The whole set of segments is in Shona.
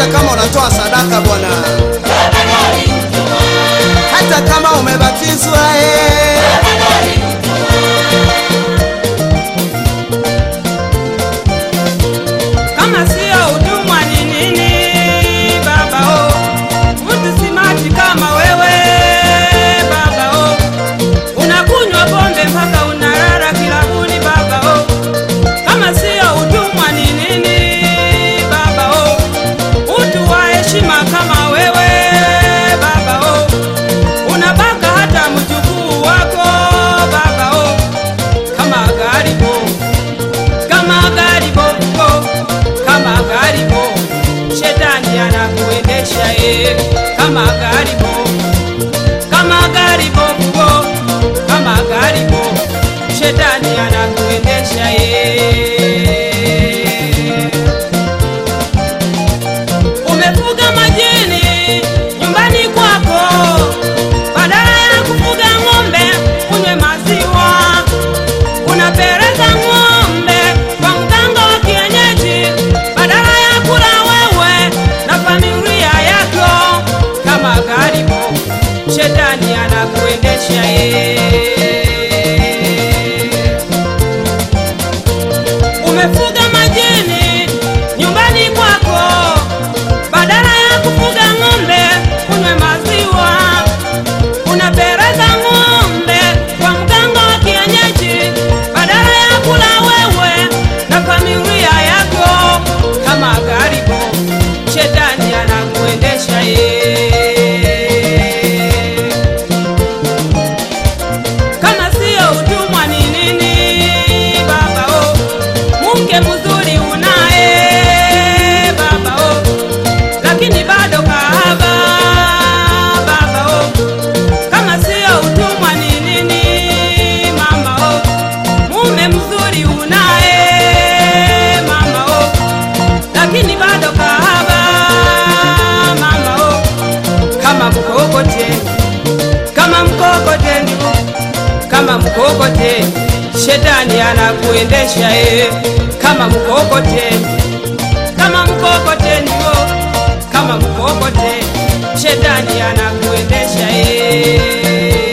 hata kama unatoa sadaka Bwana, hata kama umebatizwa eh. Betania. mkokote shetani anakuendesha e kama mkokote kama mkokote ndio kama mkokote shetani anakuendesha e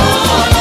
oh,